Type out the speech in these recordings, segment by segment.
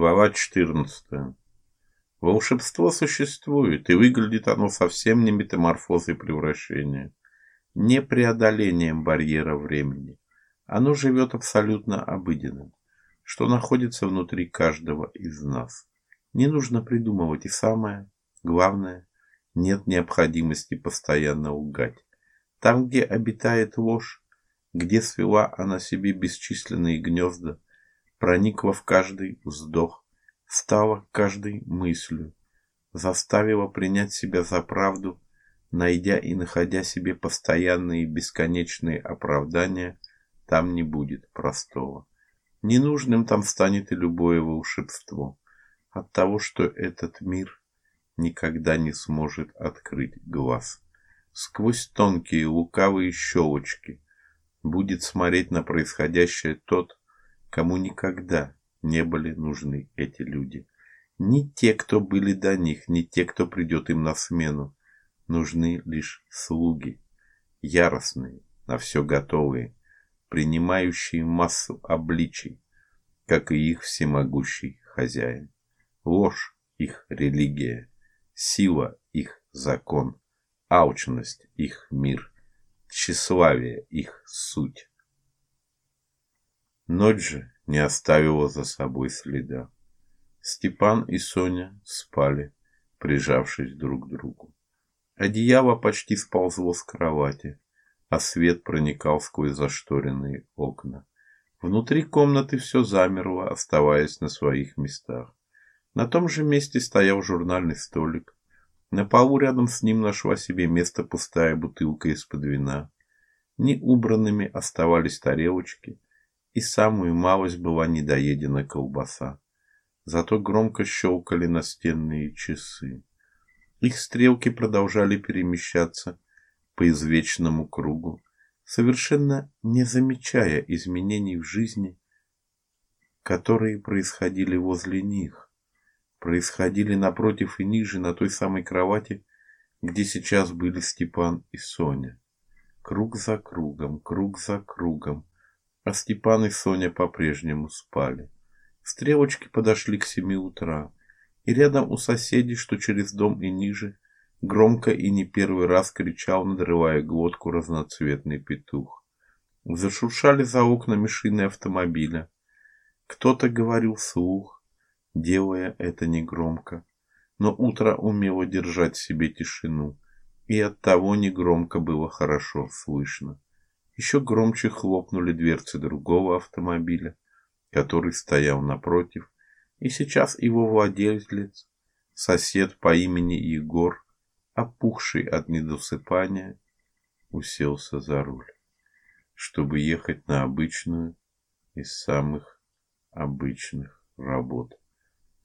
Глава 14. Волшебство существует, и выглядит оно совсем не метаморфозой превращения, не преодолением барьера времени. Оно живет абсолютно обыденным, что находится внутри каждого из нас. Не нужно придумывать, и самое главное, нет необходимости постоянно лгать. Там, где обитает ложь, где свела она себе бесчисленные гнезда, проникла в каждый вздох, стала каждой мыслью, заставила принять себя за правду, найдя и находя себе постоянные бесконечные оправдания, там не будет простого. Ненужным там станет и любое волшебство от того, что этот мир никогда не сможет открыть глаз. Сквозь тонкие лукавые щелочки будет смотреть на происходящее тот, кому никогда не были нужны эти люди. Ни те, кто были до них, ни те, кто придет им на смену. Нужны лишь слуги, яростные, на все готовые, принимающие массу обличий, как и их всемогущий хозяин. Ложь их религия, сила их закон, алчность их мир, тщеславие их суть. Ночь же не оставила за собой следа. Степан и Соня спали, прижавшись друг к другу. Одеяло почти сползло с кровати, а свет проникал сквозь зашторенные окна. Внутри комнаты все замерло, оставаясь на своих местах. На том же месте стоял журнальный столик. На полу рядом с ним нашла себе место пустая бутылка из-под вина. Неубранными оставались тарелочки, и самую малость была недоедена колбаса. Зато громко щелкали настенные часы. Их стрелки продолжали перемещаться по извечному кругу, совершенно не замечая изменений в жизни, которые происходили возле них, происходили напротив и ниже на той самой кровати, где сейчас были Степан и Соня. Круг за кругом, круг за кругом, а Степан и Соня по-прежнему спали. Стрелочки подошли к семи утра, и рядом у соседей, что через дом и ниже, громко и не первый раз кричал, надрывая глотку, разноцветный петух. Зашуршали за окнами шины автомобиля. Кто-то говорил вслух, делая это негромко, но утро умело держать в себе тишину, и оттого негромко было хорошо слышно. Еще громче хлопнули дверцы другого автомобиля, который стоял напротив, и сейчас его владелец, сосед по имени Егор, опухший от недосыпания, уселся за руль, чтобы ехать на обычную из самых обычных работ.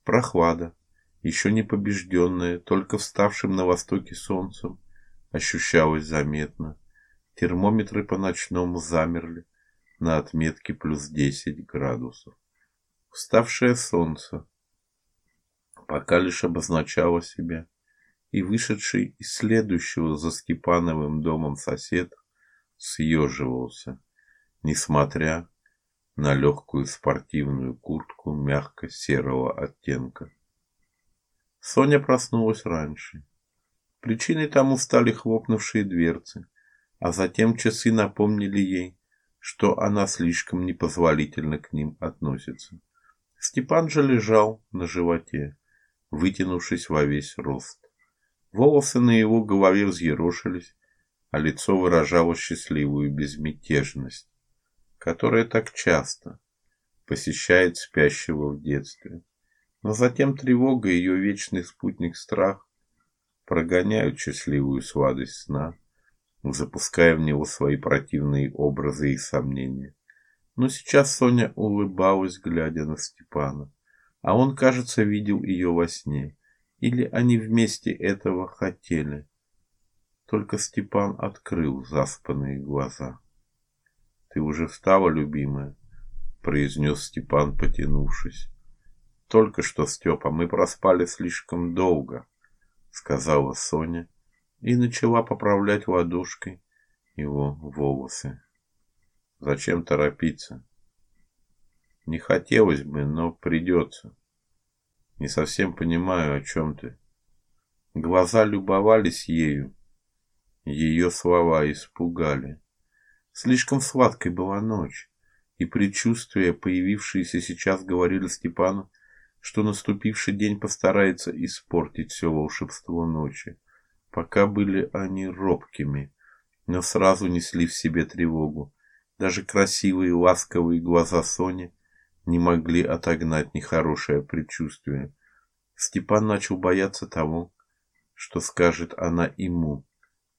Прохлада, еще не побежденная, только вставшим на востоке солнцем, ощущалась заметно. Термометры по ночному замерли на отметке плюс 10 градусов. Вставшее солнце пока лишь обозначало себя, и вышедший из следующего за Степановым домом сосед съеживался, несмотря на легкую спортивную куртку мягко-серого оттенка. Соня проснулась раньше. Причиной тому стали хлопнувшие дверцы а затем часы напомнили ей, что она слишком непозволительно к ним относится. Степан же лежал на животе, вытянувшись во весь рост. Волосы на его голове взъерошились, а лицо выражало счастливую безмятежность, которая так часто посещает спящего в детстве. Но затем тревога и ее вечный спутник страх прогоняют счастливую сладость сна запуская в него свои противные образы и сомнения. Но сейчас Соня улыбалась, глядя на Степана, а он, кажется, видел ее во сне, или они вместе этого хотели. Только Степан открыл заспанные глаза. Ты уже встала, любимая, произнес Степан, потянувшись. Только что, Степа, мы проспали слишком долго, сказала Соня и начала поправлять ладошкой его волосы. Зачем торопиться? Не хотелось бы, но придется. Не совсем понимаю, о чем ты. Глаза любовались ею. Ее слова испугали. Слишком сладкой была ночь, и предчувствия, появившиеся сейчас, говорили Степану, что наступивший день постарается испортить все волшебство ночи. Пока были они робкими, но сразу несли в себе тревогу. Даже красивые ласковые глаза Сони не могли отогнать нехорошее предчувствие. Степан начал бояться того, что скажет она ему.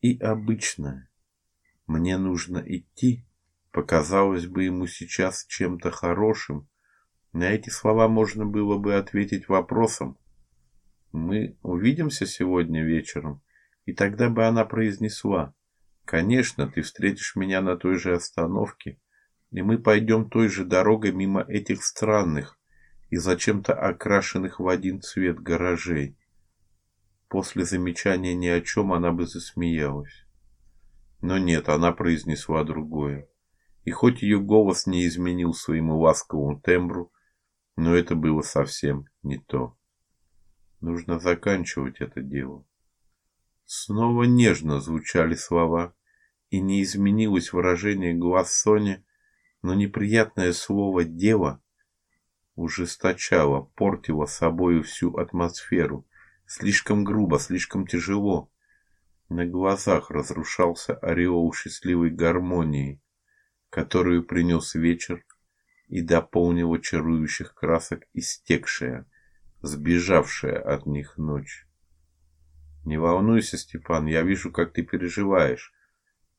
И обычно мне нужно идти, показалось бы ему сейчас чем-то хорошим. На эти слова можно было бы ответить вопросом: "Мы увидимся сегодня вечером?" И тогда бы она произнесла: "Конечно, ты встретишь меня на той же остановке, и мы пойдем той же дорогой мимо этих странных и зачем-то окрашенных в один цвет гаражей". После замечания ни о чем она бы засмеялась. Но нет, она произнесла другое. И хоть ее голос не изменил своему ласковому тембру, но это было совсем не то. Нужно заканчивать это дело. Снова нежно звучали слова, и не изменилось выражение глаз Сони, но неприятное слово дело ужесточало, портило собою всю атмосферу, Слишком грубо, слишком тяжело. На глазах разрушался ореол счастливой гармонии, которую принес вечер и дополнил чарующих красок истекшая, сбежавшая от них ночь. Не волнуйся, Степан, я вижу, как ты переживаешь.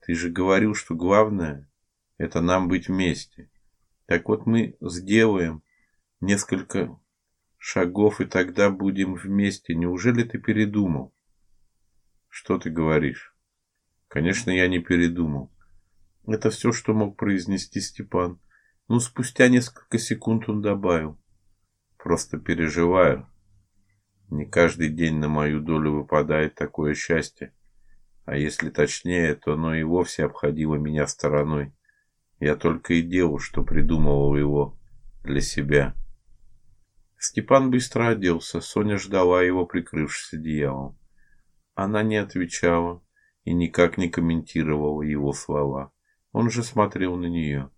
Ты же говорил, что главное это нам быть вместе. Так вот мы сделаем несколько шагов, и тогда будем вместе. Неужели ты передумал? Что ты говоришь? Конечно, я не передумал. Это все, что мог произнести Степан. Но спустя несколько секунд он добавил: просто переживаю. Не каждый день на мою долю выпадает такое счастье. А если точнее, то оно и вовсе обходило меня стороной. Я только и делал, что придумывал его для себя. Степан быстро оделся. Соня ждала его, прикрывшись одеялом. Она не отвечала и никак не комментировала его слова. Он же смотрел на нее,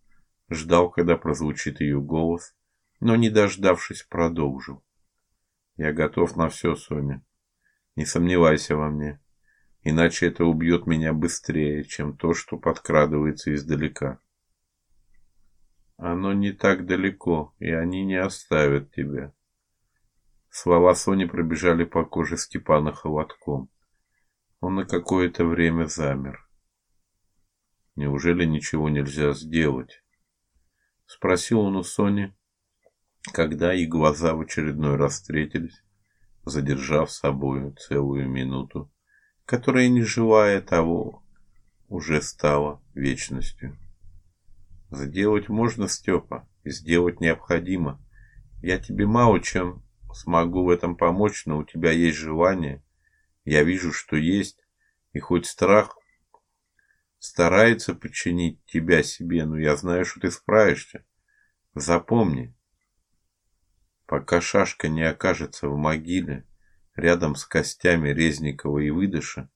ждал, когда прозвучит ее голос, но не дождавшись, продолжил: "Я готов на все, Соня. Не сомневайся во мне, иначе это убьет меня быстрее, чем то, что подкрадывается издалека. Оно не так далеко, и они не оставят тебя. Слова Сони пробежали по коже Степана холодком. Он на какое-то время замер. Неужели ничего нельзя сделать? спросил он у Сони, когда их глаза в очередной раз встретились, задержав собою целую минуту, которая, не желая того, уже стала вечностью. Сделать можно, Степа, и сделать необходимо. Я тебе мало чем смогу в этом помочь, но у тебя есть желание. Я вижу, что есть, и хоть страх старается подчинить тебя себе, но я знаю, что ты справишься. Запомни, пока шашка не окажется в могиле рядом с костями Резникова и Выдыша,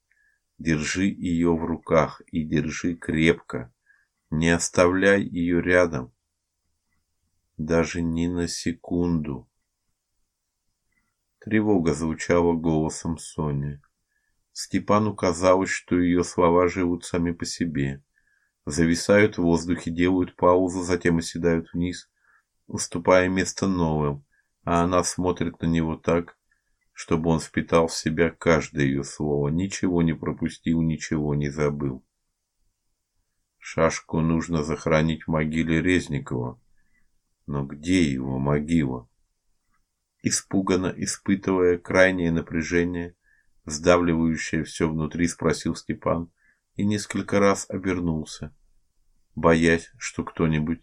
держи ее в руках и держи крепко. Не оставляй ее рядом даже ни на секунду. Тревога звучала голосом Сони. Степану казалось, что ее слова живут сами по себе, зависают в воздухе, делают паузу, затем оседают вниз, уступая место новым, а она смотрит на него так, чтобы он впитал в себя каждое ее слово, ничего не пропустил, ничего не забыл. Шашку нужно захоронить в могиле Резникова. Но где его могила? Испуганно испытывая крайнее напряжение, сдавливающее все внутри, спросил Степан и несколько раз обернулся, боясь, что кто-нибудь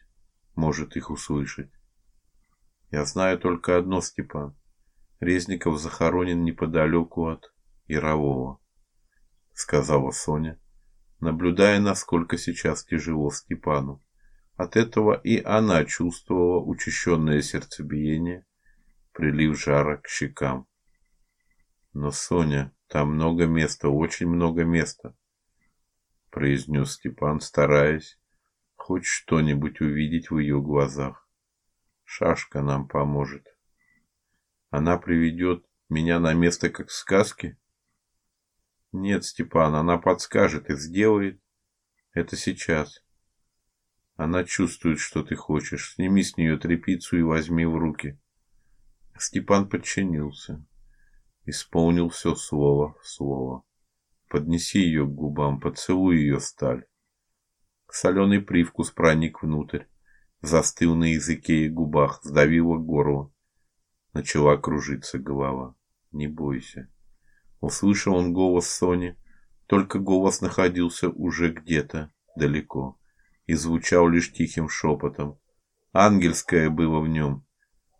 может их услышать. Я знаю только одно, Степан. Резников захоронен неподалеку от Ярового, сказала Соня наблюдая, насколько сейчас тяжело Степану. От этого и она чувствовала учащенное сердцебиение, прилив жара к щекам. Но Соня, там много места, очень много места, произнес Степан, стараясь хоть что-нибудь увидеть в ее глазах. Шашка нам поможет. Она приведет меня на место как в сказке. Нет, Степан, она подскажет и сделает это сейчас. Она чувствует, что ты хочешь. Сними с нее тряпицу и возьми в руки. Степан подчинился. Исполнил все слово в слово. Поднеси ее к губам, поцелуй ее сталь. Соленый привкус проник внутрь, застыл на языке и губах, сдавило горло. Начала кружиться голова. Не бойся. Услышал он голос Сони, только голос находился уже где-то далеко и звучал лишь тихим шепотом. Ангельское было в нем,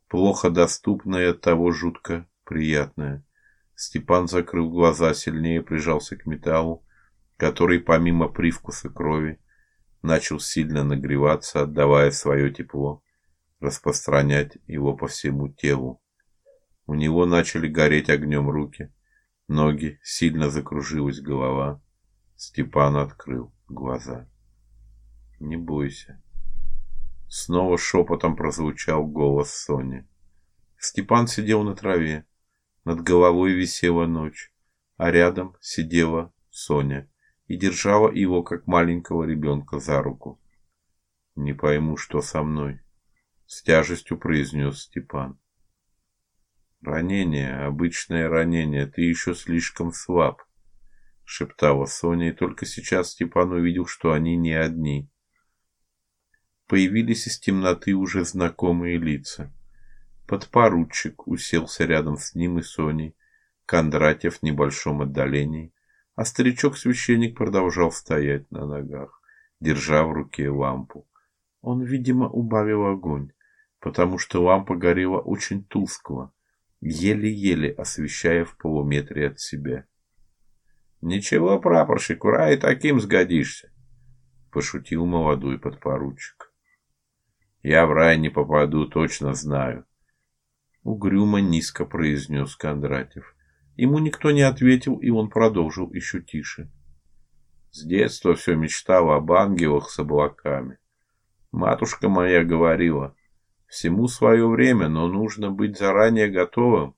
плохо доступное, того жутко приятное. Степан закрыл глаза, сильнее прижался к металлу, который помимо привкуса крови начал сильно нагреваться, отдавая свое тепло, распространять его по всему телу. У него начали гореть огнем руки, ноги, сильно закружилась голова. Степан открыл глаза. Не бойся. Снова шепотом прозвучал голос Сони. Степан сидел на траве. Над головой висела ночь, а рядом сидела Соня и держала его как маленького ребенка за руку. Не пойму, что со мной, с тяжестью произнес Степан. Ранение, обычное ранение, ты еще слишком слаб, шептала Соня, и только сейчас Степан увидел, что они не одни появились из темноты уже знакомые лица. Подпоручик уселся рядом с ним и Соней, Кондратьев в небольшом отдалении, а старичок-священник продолжал стоять на ногах, держа в руке лампу. Он, видимо, убавил огонь, потому что лампа горела очень тускло, еле-еле освещая в полуметре от себя. Ничего, прапорщик, в рай таким сгодишься, пошутил молодой подпоручик. Я в рай не попаду, точно знаю. Угрюмо низко произнес Кондратьев. Ему никто не ответил, и он продолжил еще тише. С детства все мечтал об ангелах с облаками. Матушка моя говорила: "Всему свое время, но нужно быть заранее готовым.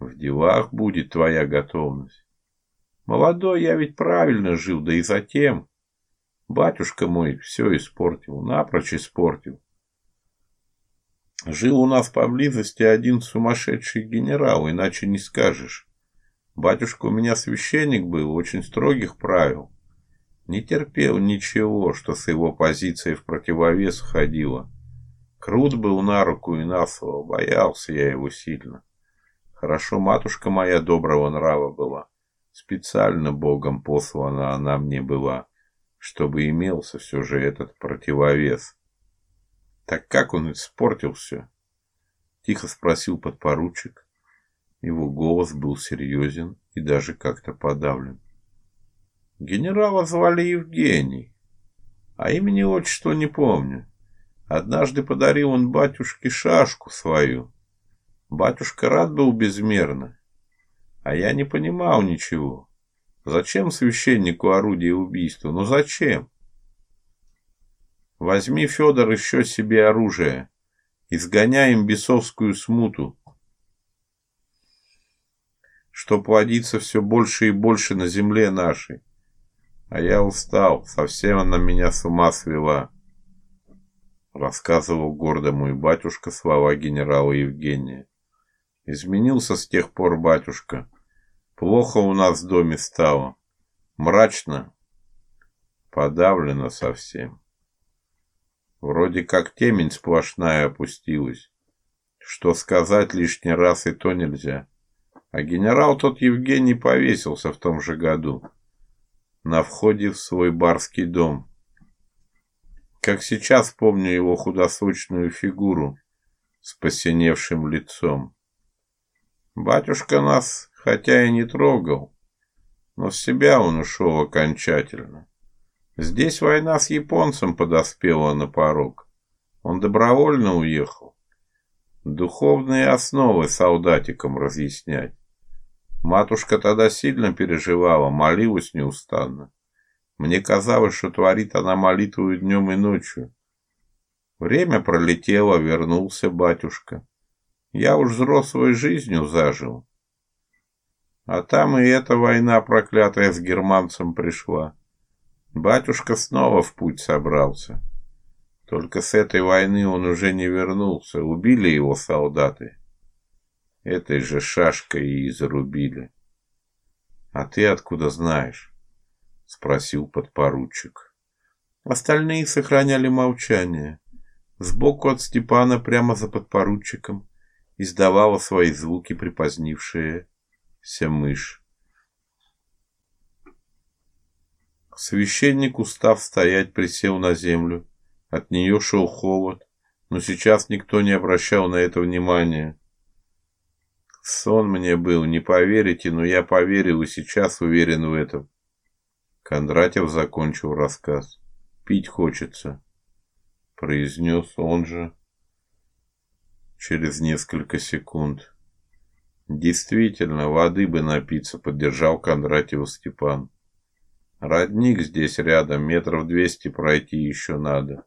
В делах будет твоя готовность. Молодой я ведь правильно жил, да и затем Батюшка мой все испортил, напрочь испортил. Жил у нас поблизости один сумасшедший генерал, иначе не скажешь. Батюшка у меня священник был, очень строгих правил. Не терпел ничего, что с его позицией в противовес ходило. Крут был на руку и на боялся я его сильно. Хорошо матушка моя доброго нрава была. Специально Богом послана она мне была чтобы имелся все же этот противовес. Так как он испортил все? Тихо спросил подпоручик. Его голос был серьезен и даже как-то подавлен. Генерала звали Евгений, а имени отчества не помню. Однажды подарил он батюшке шашку свою. Батюшка рад был безмерно, а я не понимал ничего. Зачем священнику орудие убийства? Ну зачем? Возьми, Федор, еще себе оружие. Изгоняем бесовскую смуту, что плодится все больше и больше на земле нашей. А я устал, совсем она меня с ума свела. Рассказывал гордо мой батюшка слова генерала Евгения. Изменился с тех пор батюшка. Плохо у нас в доме стало. Мрачно, подавлено совсем. Вроде как темень сплошная опустилась. Что сказать лишний раз и то нельзя. А генерал тот Евгений повесился в том же году на входе в свой барский дом. Как сейчас помню его худосочную фигуру с посиневшим лицом. Батюшка нас хотя и не трогал, но с себя он ушел окончательно. Здесь война с японцем подоспела на порог. Он добровольно уехал. Духовные основы солдатикам разъяснять. Матушка тогда сильно переживала, молилась неустанно. Мне казалось, что творит она молитву днем и ночью. Время пролетело, вернулся батюшка. Я уж взрослой жизнью зажил. А там и эта война проклятая с германцем пришла. Батюшка снова в путь собрался. Только с этой войны он уже не вернулся. Убили его солдаты. Этой же шашкой и зарубили. А ты откуда знаешь? спросил подпоручик. Остальные сохраняли молчание. Сбоку от Степана, прямо за подпоручиком, издавала свои звуки припозднившаяся мышь. Священник, устав стоять, присел на землю. От нее шел холод, но сейчас никто не обращал на это внимания. Сон мне был, не поверите, но я поверил и сейчас уверен в этом. Кондратьев закончил рассказ. Пить хочется, произнес он же через несколько секунд. Действительно, воды бы напиться, поддержал Кондратьев Степан. Родник здесь рядом, метров двести пройти еще надо,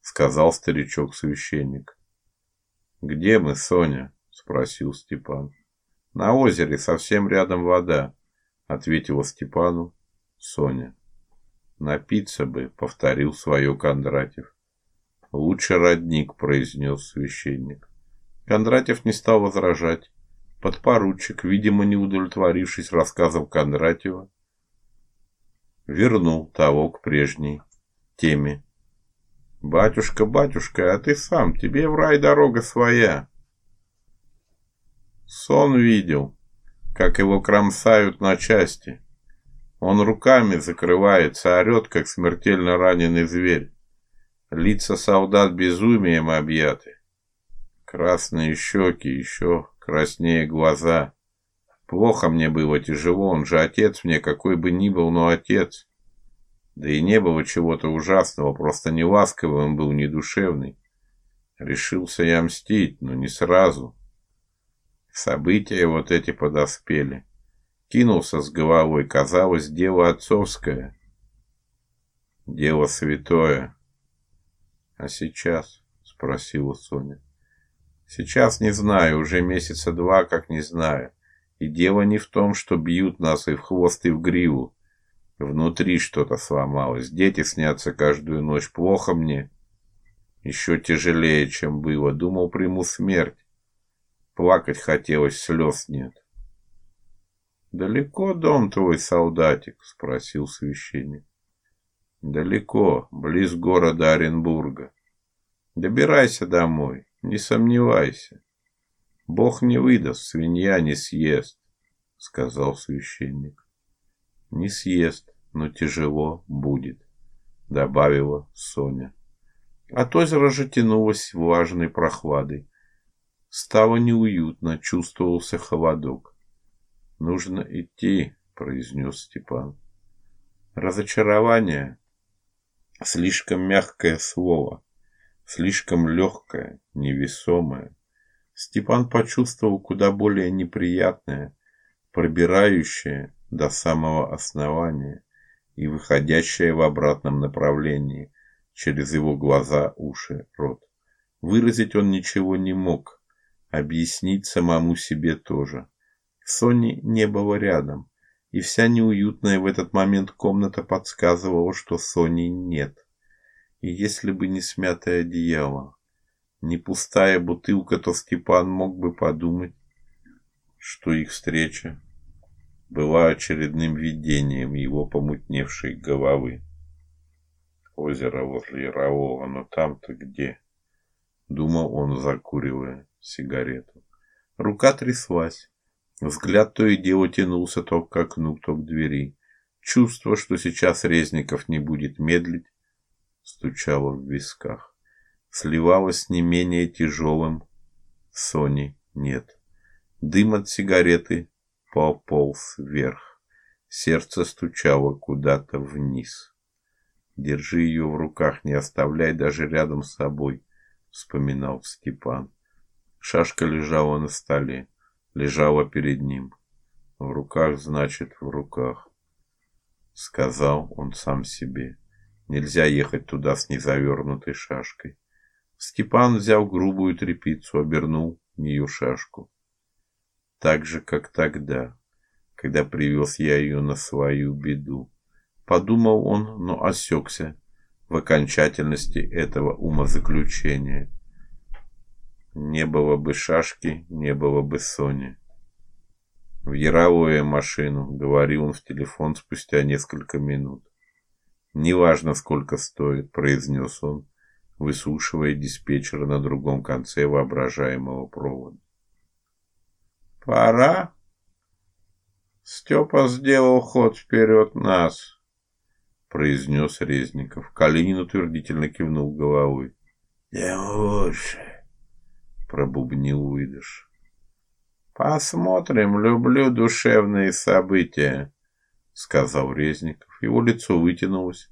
сказал старичок-священник. Где мы, Соня? спросил Степан. На озере совсем рядом вода, ответила Степану Соня. Напиться бы, повторил свое Кондратьев. Лучше родник, произнес священник. Кондратьев не стал возражать. Подпоручик, видимо, не удовлетворившись рассказом Кондратьева, вернул того к прежней теме. Батюшка, батюшка, а ты сам, тебе в рай дорога своя. Сон видел, как его кромсают на части. Он руками закрывается, орет, как смертельно раненый зверь. Лица солдат безумием объяты. Красные щеки, еще краснее глаза. Плохо мне было, тяжело, он же отец мне, какой бы ни был, но отец. Да и не было чего-то ужасного, просто не ласковый он был, не душевный. Решился я мстить, но не сразу. События вот эти подоспели. Кинулся с головой, казалось, дело отцовское. Дело святое. А сейчас, спросила Соня. Сейчас не знаю, уже месяца два, как не знаю. И дело не в том, что бьют нас и в хвост, и в гриву. Внутри что-то сломалось. Дети снятся каждую ночь. Плохо мне. Еще тяжелее, чем было. Думал, приму смерть. Плакать хотелось, слез нет. Далеко дом твой, солдатик, спросил священник. Далеко, близ города Оренбурга. Добирайся домой, не сомневайся. Бог не выдаст, свинья не съест, сказал священник. Не съест, но тяжело будет, добавила Соня. От озера же тянулось влажной прохладой. Стало неуютно, чувствовался холодок. Нужно идти, произнес Степан. Разочарование слишком мягкое слово, слишком легкое, невесомое. Степан почувствовал куда более неприятное, пробирающее до самого основания и выходящее в обратном направлении через его глаза, уши, рот. Выразить он ничего не мог, объяснить самому себе тоже. Сони не было рядом, и вся неуютная в этот момент комната подсказывала, что Сони нет. И если бы не смятое одеяло, не пустая бутылка, то Степан мог бы подумать, что их встреча была очередным видением его помутневшей головы. Озеро возле Ярового, но там-то где? Думал он, закуривая сигарету. Рука тряслась. Взгляд то и дело тянулся то к окну, то к двери. Чувство, что сейчас Резников не будет медлить, стучало в висках. Сливалось не менее тяжелым. Сони нет. Дым от сигареты пополз вверх. Сердце стучало куда-то вниз. Держи ее в руках, не оставляй даже рядом с собой, вспоминал Степан. Шашка лежала на столе, лежала перед ним. В руках, значит, в руках, сказал он сам себе. Нельзя ехать туда с незавернутой шашкой. Степан взял грубую тряпицу, обернул в шашку. Так же, как тогда, когда привез я ее на свою беду. Подумал он, но осекся в окончательности этого умозаключения. Не было бы шашки, не было бы Сони. В яровую машину, говорил он в телефон спустя несколько минут. Неважно, сколько стоит, произнес он, выслушивая диспетчера на другом конце воображаемого провода. Пора. Степа сделал ход вперед нас, произнес Резников. Калинин утвердительно кивнул головой. Тем лучше пробубнил выдыш. Посмотрим, люблю душевные события, сказал Резников. Его лицо вытянулось,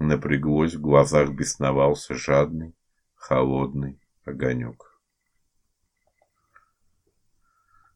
напряглось, в глазах бесновался жадный, холодный огонек.